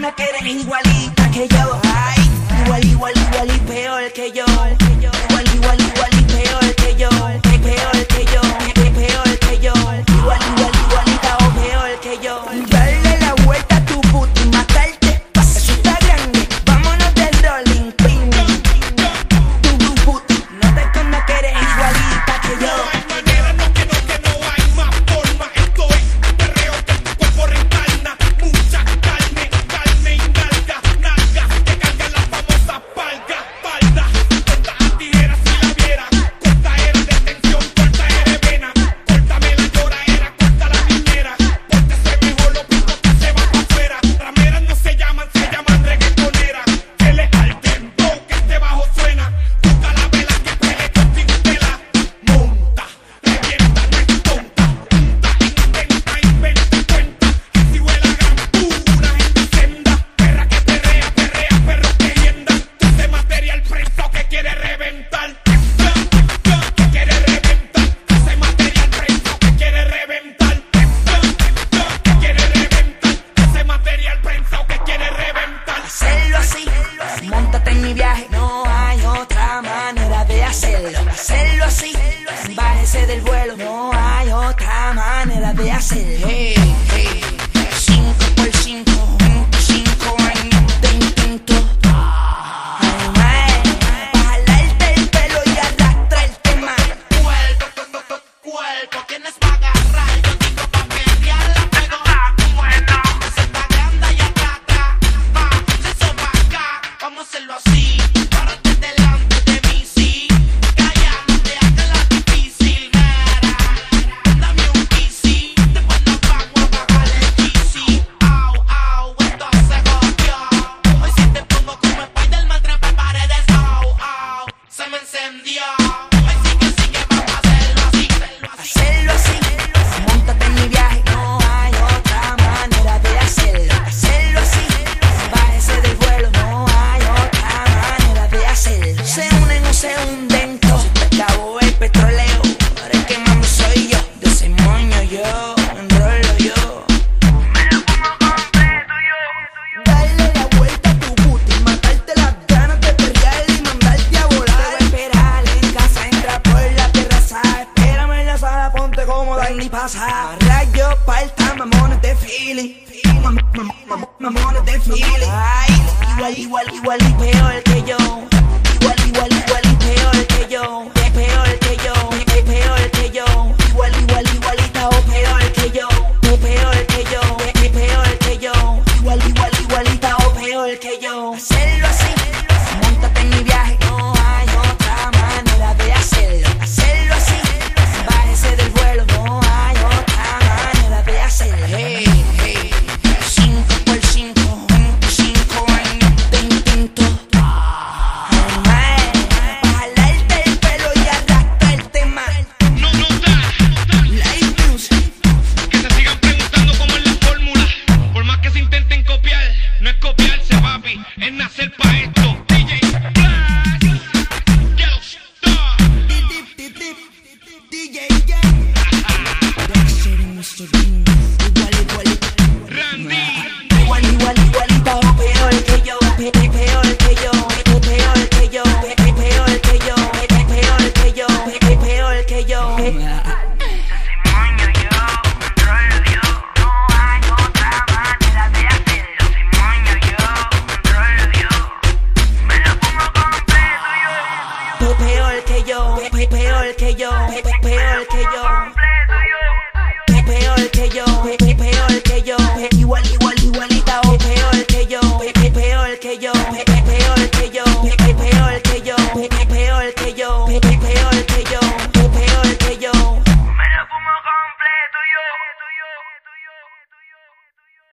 una que eres igualita que yo. Ay, igual, igual, igual y peor que yo. Que quiere reventar, hace material prensa. Que quiere reventar, que quiere reventar, hace material prensa. Que quiere reventar, hacerlo así, montate en mi viaje. No hay otra manera de hacerlo. Hacerlo así, bájese del vuelo. No hay otra manera de hacerlo. 5 por 5. igual, igual, igual y peor que yo. Igual, igual, igual y peor que yo. Es peor que yo, es peor que yo. Igual, igual, igualita o peor que yo. O peor que yo, es peor que yo. Igual, igual, igualita o peor que yo. Hacerlo así, montate en mi viaje. No hay otra manera de hacerlo.